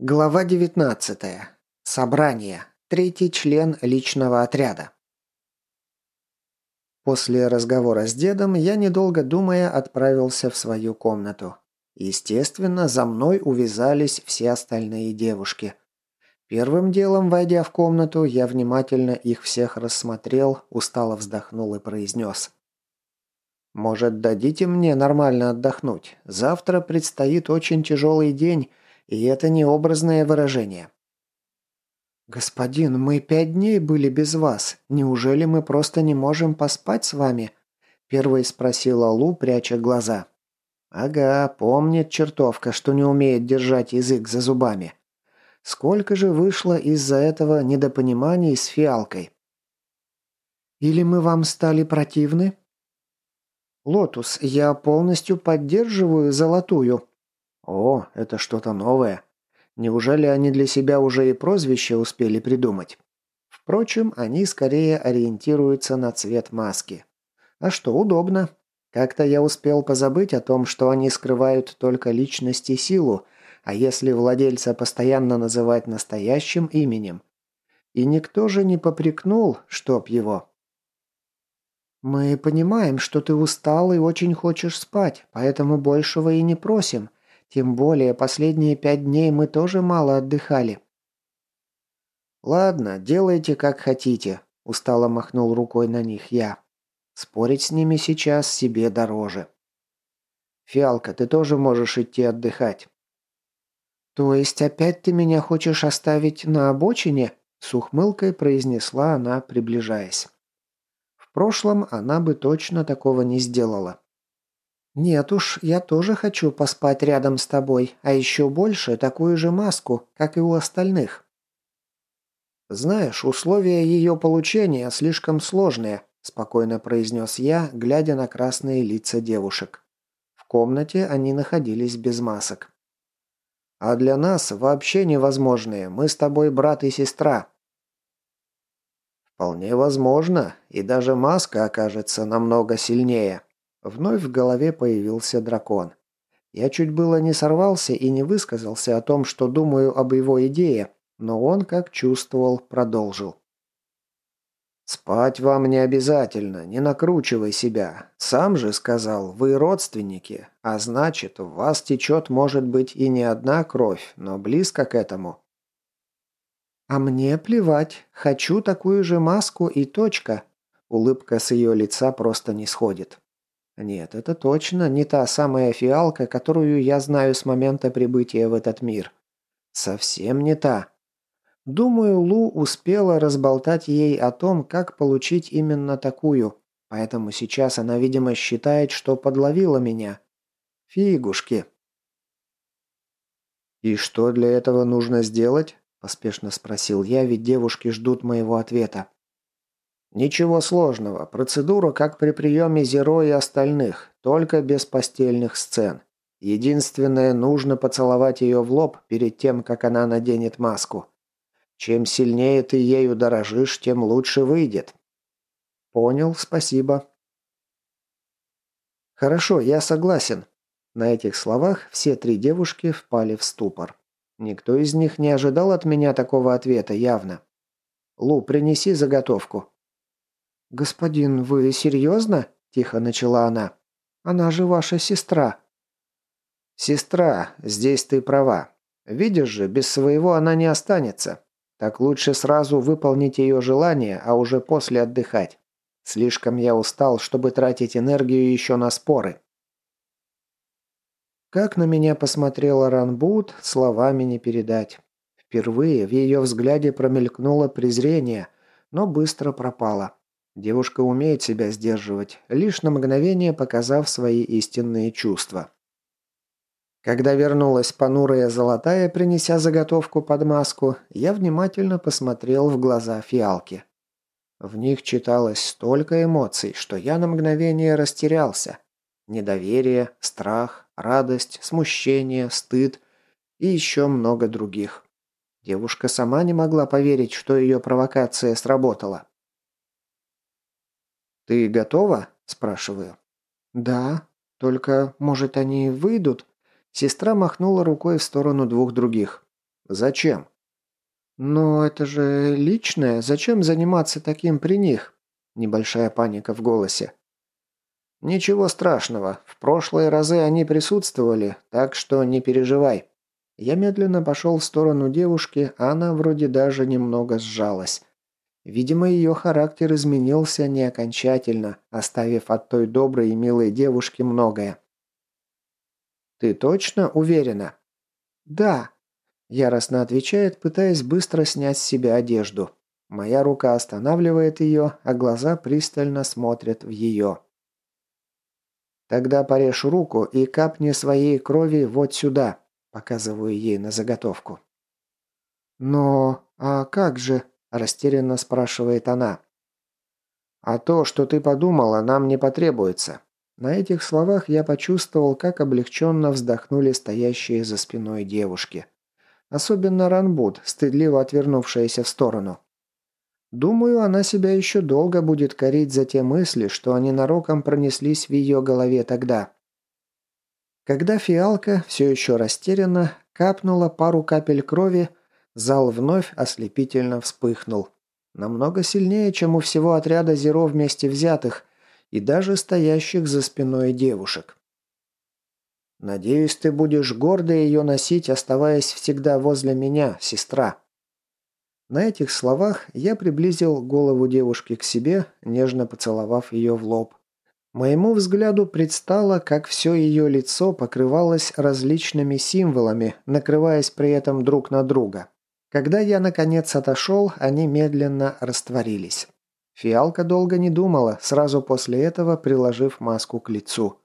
Глава 19. Собрание. Третий член личного отряда. После разговора с дедом я, недолго думая, отправился в свою комнату. Естественно, за мной увязались все остальные девушки. Первым делом, войдя в комнату, я внимательно их всех рассмотрел, устало вздохнул и произнес. «Может, дадите мне нормально отдохнуть? Завтра предстоит очень тяжелый день, и это не образное выражение. «Господин, мы пять дней были без вас. Неужели мы просто не можем поспать с вами?» Первой спросила Лу, пряча глаза. «Ага, помнит чертовка, что не умеет держать язык за зубами. Сколько же вышло из-за этого недопониманий с фиалкой?» «Или мы вам стали противны?» «Лотус, я полностью поддерживаю золотую», о, это что-то новое. Неужели они для себя уже и прозвище успели придумать? Впрочем, они скорее ориентируются на цвет маски. А что, удобно. Как-то я успел позабыть о том, что они скрывают только личность и силу, а если владельца постоянно называть настоящим именем? И никто же не попрекнул, чтоб его. «Мы понимаем, что ты устал и очень хочешь спать, поэтому большего и не просим», тем более последние пять дней мы тоже мало отдыхали». «Ладно, делайте как хотите», – устало махнул рукой на них я. «Спорить с ними сейчас себе дороже». «Фиалка, ты тоже можешь идти отдыхать». «То есть опять ты меня хочешь оставить на обочине?» – с ухмылкой произнесла она, приближаясь. В прошлом она бы точно такого не сделала. «Нет уж, я тоже хочу поспать рядом с тобой, а еще больше такую же маску, как и у остальных». «Знаешь, условия ее получения слишком сложные», – спокойно произнес я, глядя на красные лица девушек. В комнате они находились без масок. «А для нас вообще невозможные. Мы с тобой брат и сестра». «Вполне возможно, и даже маска окажется намного сильнее», Вновь в голове появился дракон. Я чуть было не сорвался и не высказался о том, что думаю об его идее, но он, как чувствовал, продолжил. «Спать вам не обязательно, не накручивай себя. Сам же сказал, вы родственники, а значит, в вас течет, может быть, и не одна кровь, но близко к этому». «А мне плевать. Хочу такую же маску и точка». Улыбка с ее лица просто не сходит. Нет, это точно не та самая фиалка, которую я знаю с момента прибытия в этот мир. Совсем не та. Думаю, Лу успела разболтать ей о том, как получить именно такую, поэтому сейчас она, видимо, считает, что подловила меня. Фигушки. «И что для этого нужно сделать?» – поспешно спросил я, ведь девушки ждут моего ответа. Ничего сложного. Процедура, как при приеме Зеро и остальных, только без постельных сцен. Единственное, нужно поцеловать ее в лоб перед тем, как она наденет маску. Чем сильнее ты ею дорожишь, тем лучше выйдет. Понял, спасибо. Хорошо, я согласен. На этих словах все три девушки впали в ступор. Никто из них не ожидал от меня такого ответа явно. Лу, принеси заготовку. «Господин, вы серьезно?» – тихо начала она. «Она же ваша сестра». «Сестра, здесь ты права. Видишь же, без своего она не останется. Так лучше сразу выполнить ее желание, а уже после отдыхать. Слишком я устал, чтобы тратить энергию еще на споры». Как на меня посмотрела Ранбут, словами не передать. Впервые в ее взгляде промелькнуло презрение, но быстро пропало. Девушка умеет себя сдерживать, лишь на мгновение показав свои истинные чувства. Когда вернулась понурая золотая, принеся заготовку под маску, я внимательно посмотрел в глаза фиалки. В них читалось столько эмоций, что я на мгновение растерялся. Недоверие, страх, радость, смущение, стыд и еще много других. Девушка сама не могла поверить, что ее провокация сработала. «Ты готова?» – спрашиваю. «Да. Только, может, они выйдут?» Сестра махнула рукой в сторону двух других. Зачем? «Но это же личное. Зачем заниматься таким при них?» Небольшая паника в голосе. «Ничего страшного. В прошлые разы они присутствовали, так что не переживай». Я медленно пошел в сторону девушки, а она вроде даже немного сжалась. Видимо, ее характер изменился не окончательно, оставив от той доброй и милой девушки многое. «Ты точно уверена?» «Да», Яростно отвечает, пытаясь быстро снять с себя одежду. Моя рука останавливает ее, а глаза пристально смотрят в ее. «Тогда порежь руку и капни своей крови вот сюда», – показываю ей на заготовку. «Но... а как же?» – растерянно спрашивает она. «А то, что ты подумала, нам не потребуется». На этих словах я почувствовал, как облегченно вздохнули стоящие за спиной девушки. Особенно Ранбуд, стыдливо отвернувшаяся в сторону. Думаю, она себя еще долго будет корить за те мысли, что они нароком пронеслись в ее голове тогда. Когда фиалка, все еще растеряна, капнула пару капель крови, зал вновь ослепительно вспыхнул. Намного сильнее, чем у всего отряда Зеро вместе взятых, и даже стоящих за спиной девушек. Надеюсь, ты будешь гордо ее носить, оставаясь всегда возле меня, сестра». На этих словах я приблизил голову девушки к себе, нежно поцеловав ее в лоб. Моему взгляду предстало, как все ее лицо покрывалось различными символами, накрываясь при этом друг на друга. Когда я, наконец, отошел, они медленно растворились. Фиалка долго не думала, сразу после этого приложив маску к лицу.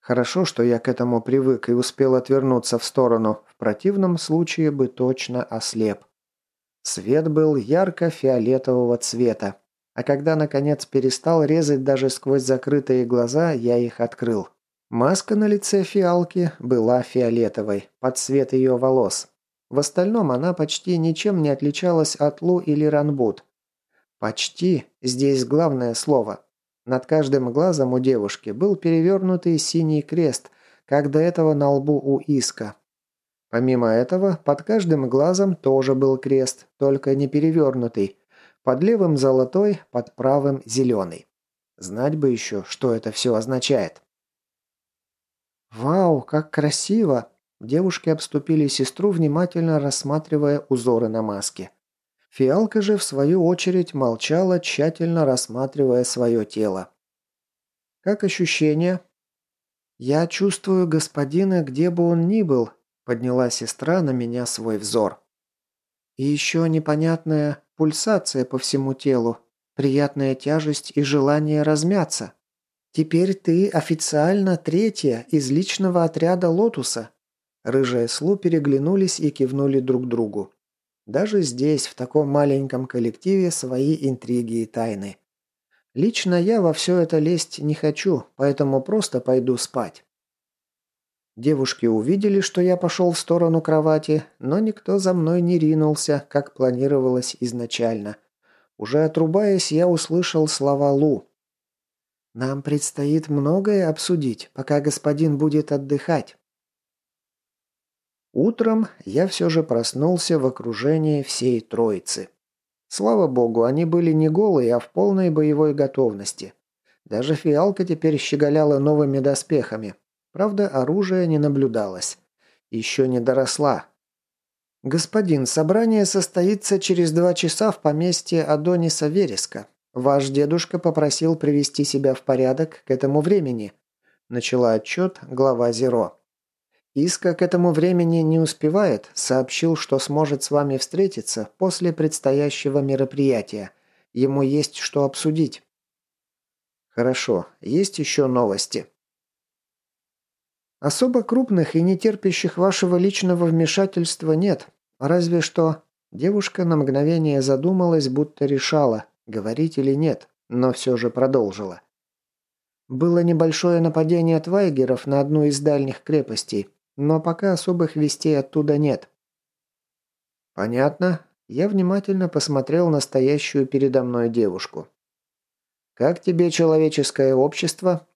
Хорошо, что я к этому привык и успел отвернуться в сторону, в противном случае бы точно ослеп. Свет был ярко-фиолетового цвета, а когда, наконец, перестал резать даже сквозь закрытые глаза, я их открыл. Маска на лице фиалки была фиолетовой, под цвет ее волос. В остальном она почти ничем не отличалась от Лу или Ранбут. «Почти» – здесь главное слово – над каждым глазом у девушки был перевернутый синий крест, как до этого на лбу у Иска. Помимо этого, под каждым глазом тоже был крест, только не перевернутый. Под левым золотой, под правым зеленый. Знать бы еще, что это все означает. «Вау, как красиво!» Девушки обступили сестру, внимательно рассматривая узоры на маске. Фиалка же, в свою очередь, молчала, тщательно рассматривая свое тело. «Как ощущение?» «Я чувствую господина, где бы он ни был», – подняла сестра на меня свой взор. «И еще непонятная пульсация по всему телу, приятная тяжесть и желание размяться. Теперь ты официально третья из личного отряда «Лотуса». Рыжая с Лу переглянулись и кивнули друг другу. Даже здесь, в таком маленьком коллективе, свои интриги и тайны. Лично я во все это лезть не хочу, поэтому просто пойду спать. Девушки увидели, что я пошел в сторону кровати, но никто за мной не ринулся, как планировалось изначально. Уже отрубаясь, я услышал слова Лу. «Нам предстоит многое обсудить, пока господин будет отдыхать». Утром я все же проснулся в окружении всей троицы. Слава богу, они были не голые, а в полной боевой готовности. Даже фиалка теперь щеголяла новыми доспехами. Правда, оружия не наблюдалось. Еще не доросла. «Господин, собрание состоится через два часа в поместье Адониса Вереска. Ваш дедушка попросил привести себя в порядок к этому времени», начала отчет глава Зеро. Иска к этому времени не успевает, сообщил, что сможет с вами встретиться после предстоящего мероприятия. Ему есть что обсудить. Хорошо, есть еще новости. Особо крупных и не терпящих вашего личного вмешательства нет. Разве что... Девушка на мгновение задумалась, будто решала, говорить или нет, но все же продолжила. Было небольшое нападение твайгеров на одну из дальних крепостей. Но пока особых вестей оттуда нет. Понятно. Я внимательно посмотрел на стоящую передо мной девушку. Как тебе человеческое общество?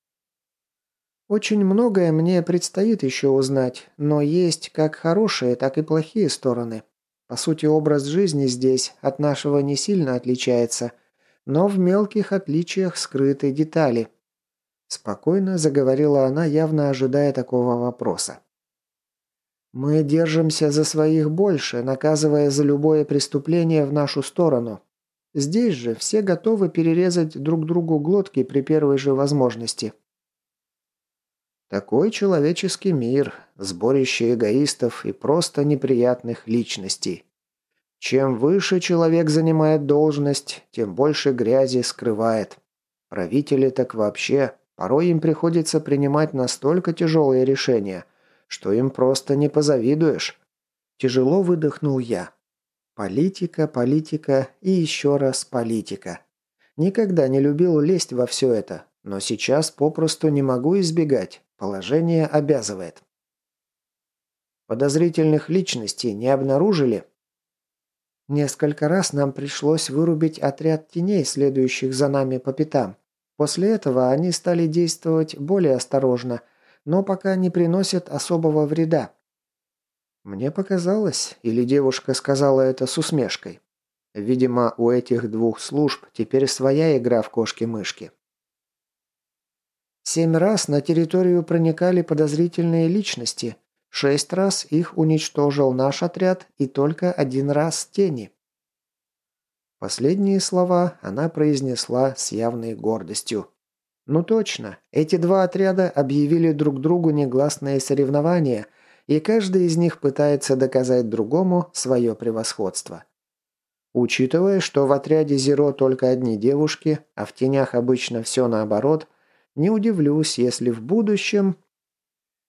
Очень многое мне предстоит еще узнать, но есть как хорошие, так и плохие стороны. По сути, образ жизни здесь от нашего не сильно отличается, но в мелких отличиях скрыты детали. Спокойно заговорила она, явно ожидая такого вопроса. Мы держимся за своих больше, наказывая за любое преступление в нашу сторону. Здесь же все готовы перерезать друг другу глотки при первой же возможности. Такой человеческий мир, сборище эгоистов и просто неприятных личностей. Чем выше человек занимает должность, тем больше грязи скрывает. Правители так вообще, порой им приходится принимать настолько тяжелые решения, что им просто не позавидуешь. Тяжело выдохнул я. Политика, политика и еще раз политика. Никогда не любил лезть во все это, но сейчас попросту не могу избегать. Положение обязывает. Подозрительных личностей не обнаружили? Несколько раз нам пришлось вырубить отряд теней, следующих за нами по пятам. После этого они стали действовать более осторожно, но пока не приносят особого вреда. Мне показалось, или девушка сказала это с усмешкой. Видимо, у этих двух служб теперь своя игра в кошки-мышки. Семь раз на территорию проникали подозрительные личности. Шесть раз их уничтожил наш отряд и только один раз тени. Последние слова она произнесла с явной гордостью. Ну точно, эти два отряда объявили друг другу негласные соревнования, и каждый из них пытается доказать другому свое превосходство. Учитывая, что в отряде Зеро только одни девушки, а в тенях обычно все наоборот, не удивлюсь, если в будущем...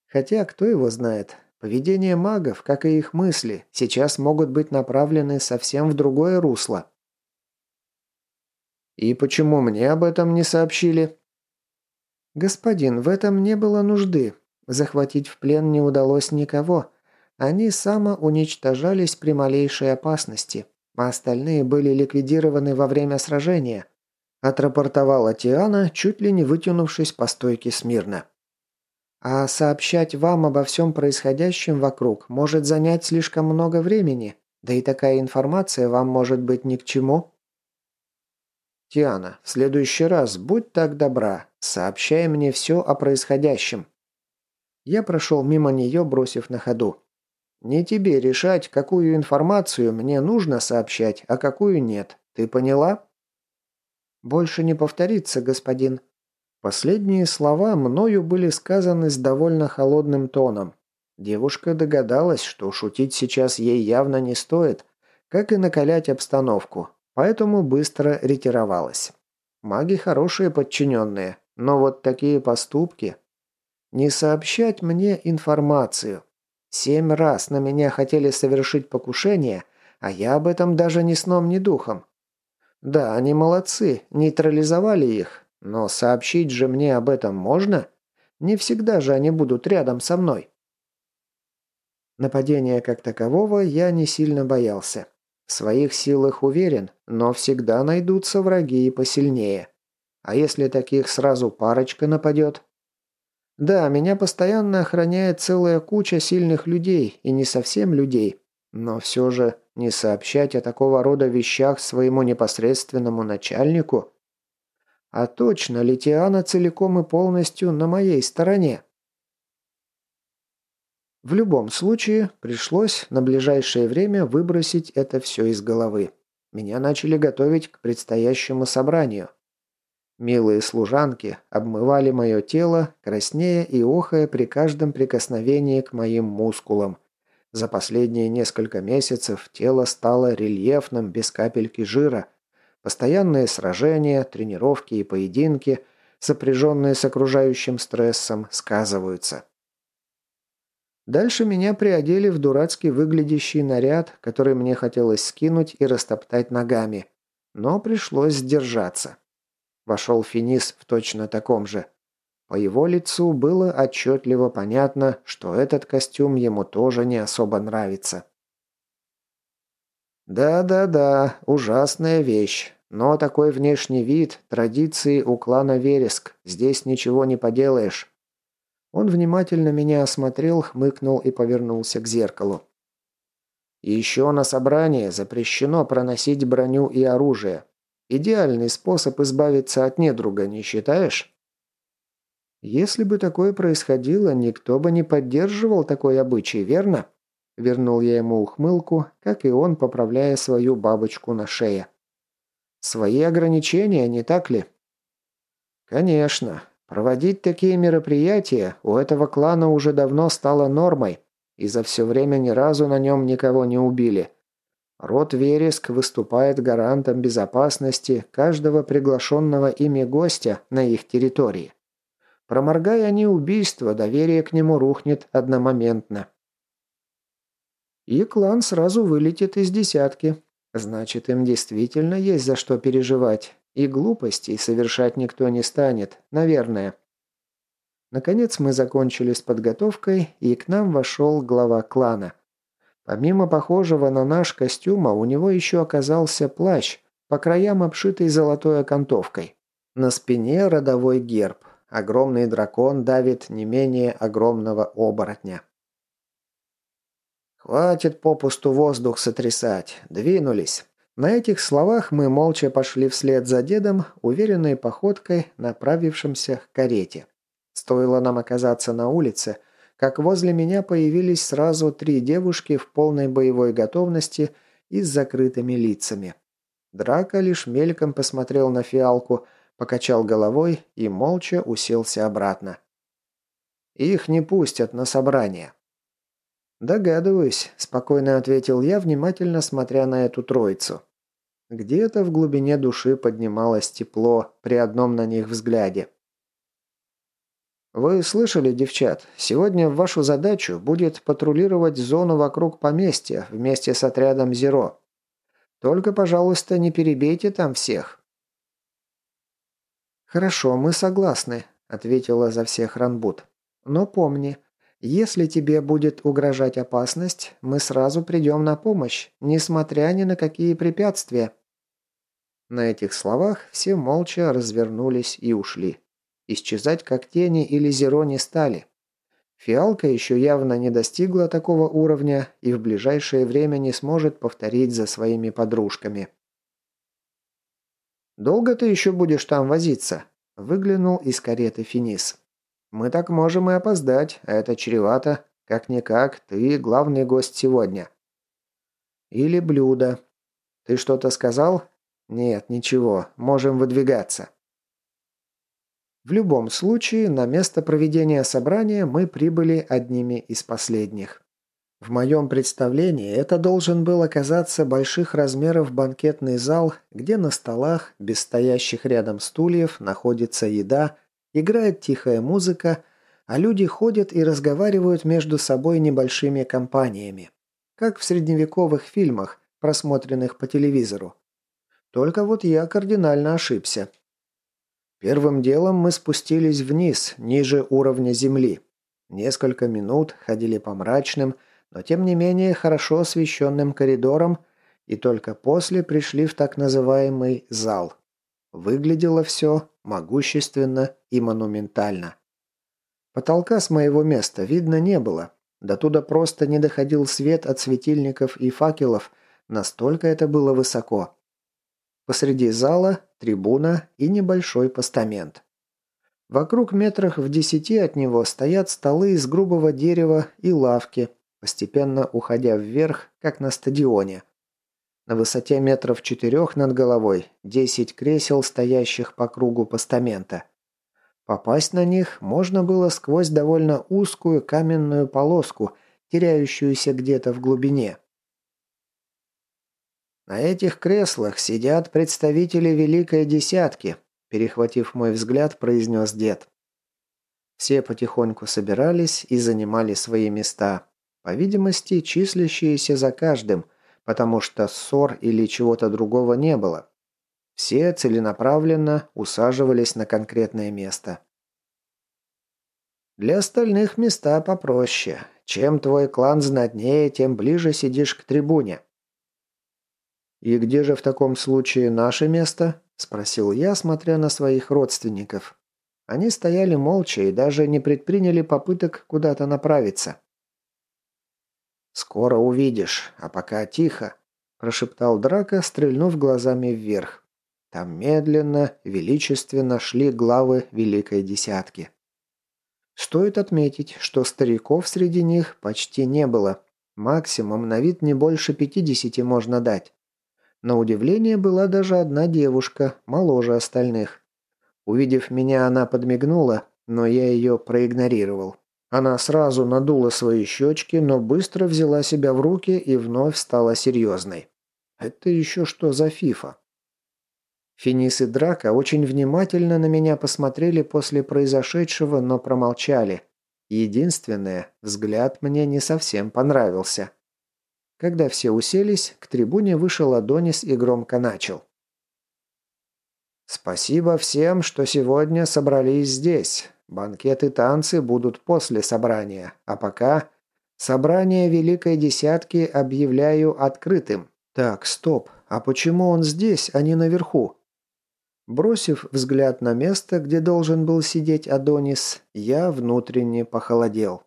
Хотя, кто его знает, поведение магов, как и их мысли, сейчас могут быть направлены совсем в другое русло. «И почему мне об этом не сообщили?» «Господин, в этом не было нужды. Захватить в плен не удалось никого. Они самоуничтожались при малейшей опасности, а остальные были ликвидированы во время сражения отрапортовала Тиана, чуть ли не вытянувшись по стойке смирно. А сообщать вам обо всем происходящем вокруг может занять слишком много времени, да и такая информация вам может быть ни к чему. Тиана, в следующий раз будь так добра, сообщай мне все о происходящем. Я прошел мимо нее, бросив на ходу. Не тебе решать, какую информацию мне нужно сообщать, а какую нет. Ты поняла? «Больше не повторится, господин». Последние слова мною были сказаны с довольно холодным тоном. Девушка догадалась, что шутить сейчас ей явно не стоит, как и накалять обстановку, поэтому быстро ретировалась. Маги хорошие подчиненные, но вот такие поступки... Не сообщать мне информацию. Семь раз на меня хотели совершить покушение, а я об этом даже ни сном, ни духом. Да, они молодцы, нейтрализовали их, но сообщить же мне об этом можно? Не всегда же они будут рядом со мной. Нападения как такового я не сильно боялся. В своих силах уверен, но всегда найдутся враги и посильнее. А если таких сразу парочка нападет? Да, меня постоянно охраняет целая куча сильных людей, и не совсем людей, но все же не сообщать о такого рода вещах своему непосредственному начальнику? А точно ли Тиана целиком и полностью на моей стороне? В любом случае, пришлось на ближайшее время выбросить это все из головы. Меня начали готовить к предстоящему собранию. Милые служанки обмывали мое тело, краснея и охая при каждом прикосновении к моим мускулам – за последние несколько месяцев тело стало рельефным, без капельки жира. Постоянные сражения, тренировки и поединки, сопряженные с окружающим стрессом, сказываются. Дальше меня приодели в дурацкий выглядящий наряд, который мне хотелось скинуть и растоптать ногами. Но пришлось сдержаться. Вошел Финис в точно таком же. По его лицу было отчетливо понятно, что этот костюм ему тоже не особо нравится. «Да-да-да, ужасная вещь. Но такой внешний вид – традиции у клана Вереск. Здесь ничего не поделаешь». Он внимательно меня осмотрел, хмыкнул и повернулся к зеркалу. еще на собрании запрещено проносить броню и оружие. Идеальный способ избавиться от недруга, не считаешь? Если бы такое происходило, никто бы не поддерживал такой обычай, верно? Вернул я ему ухмылку, как и он, поправляя свою бабочку на шее. Свои ограничения, не так ли? Конечно. Проводить такие мероприятия у этого клана уже давно стало нормой, и за все время ни разу на нем никого не убили. Род Вереск выступает гарантом безопасности каждого приглашенного ими гостя на их территории. Проморгая они убийство, доверие к нему рухнет одномоментно. И клан сразу вылетит из десятки. Значит, им действительно есть за что переживать. И глупостей совершать никто не станет, наверное. Наконец мы закончили с подготовкой, и к нам вошел глава клана. Помимо похожего на наш костюма, у него еще оказался плащ, по краям обшитый золотой окантовкой. На спине родовой герб. Огромный дракон давит не менее огромного оборотня. «Хватит попусту воздух сотрясать. Двинулись». На этих словах мы молча пошли вслед за дедом, уверенной походкой, направившимся к карете. Стоило нам оказаться на улице, как возле меня появились сразу три девушки в полной боевой готовности и с закрытыми лицами. Драка лишь мельком посмотрел на фиалку, покачал головой и молча уселся обратно. «Их не пустят на собрание». «Догадываюсь», – спокойно ответил я, внимательно смотря на эту троицу. Где-то в глубине души поднималось тепло при одном на них взгляде. «Вы слышали, девчат, сегодня в вашу задачу будет патрулировать зону вокруг поместья вместе с отрядом Зеро. Только, пожалуйста, не перебейте там всех». «Хорошо, мы согласны», — ответила за всех Ранбут. «Но помни, если тебе будет угрожать опасность, мы сразу придем на помощь, несмотря ни на какие препятствия». На этих словах все молча развернулись и ушли. Исчезать как тени или зеро не стали. Фиалка еще явно не достигла такого уровня и в ближайшее время не сможет повторить за своими подружками. «Долго ты еще будешь там возиться?» – выглянул из кареты Финис. Мы так можем и опоздать, а это чревато. Как-никак, ты главный гость сегодня. Или блюдо. Ты что-то сказал? Нет, ничего, можем выдвигаться. В любом случае, на место проведения собрания мы прибыли одними из последних. В моем представлении это должен был оказаться больших размеров банкетный зал, где на столах, без стоящих рядом стульев, находится еда – Играет тихая музыка, а люди ходят и разговаривают между собой небольшими компаниями. Как в средневековых фильмах, просмотренных по телевизору. Только вот я кардинально ошибся. Первым делом мы спустились вниз, ниже уровня земли. Несколько минут ходили по мрачным, но тем не менее хорошо освещенным коридорам, и только после пришли в так называемый зал. Выглядело все могущественно и монументально. Потолка с моего места видно не было. До туда просто не доходил свет от светильников и факелов, настолько это было высоко. Посреди зала трибуна и небольшой постамент. Вокруг метрах в десяти от него стоят столы из грубого дерева и лавки, постепенно уходя вверх, как на стадионе. На высоте метров четырех над головой десять кресел, стоящих по кругу постамента. Попасть на них можно было сквозь довольно узкую каменную полоску, теряющуюся где-то в глубине. «На этих креслах сидят представители Великой Десятки», перехватив мой взгляд, произнес дед. Все потихоньку собирались и занимали свои места, по видимости, числящиеся за каждым – потому что ссор или чего-то другого не было. Все целенаправленно усаживались на конкретное место. Для остальных места попроще. Чем твой клан знатнее, тем ближе сидишь к трибуне. «И где же в таком случае наше место?» – спросил я, смотря на своих родственников. Они стояли молча и даже не предприняли попыток куда-то направиться. «Скоро увидишь, а пока тихо», – прошептал Драко, стрельнув глазами вверх. Там медленно, величественно шли главы Великой Десятки. Стоит отметить, что стариков среди них почти не было. Максимум на вид не больше пятидесяти можно дать. На удивление была даже одна девушка, моложе остальных. Увидев меня, она подмигнула, но я ее проигнорировал. Она сразу надула свои щечки, но быстро взяла себя в руки и вновь стала серьезной. Это еще что за фифа? Финис и Драка очень внимательно на меня посмотрели после произошедшего, но промолчали. Единственное, взгляд мне не совсем понравился. Когда все уселись, к трибуне вышел Адонис и громко начал. «Спасибо всем, что сегодня собрались здесь. Банкеты танцы будут после собрания, а пока собрание Великой Десятки объявляю открытым. Так, стоп, а почему он здесь, а не наверху? Бросив взгляд на место, где должен был сидеть Адонис, я внутренне похолодел.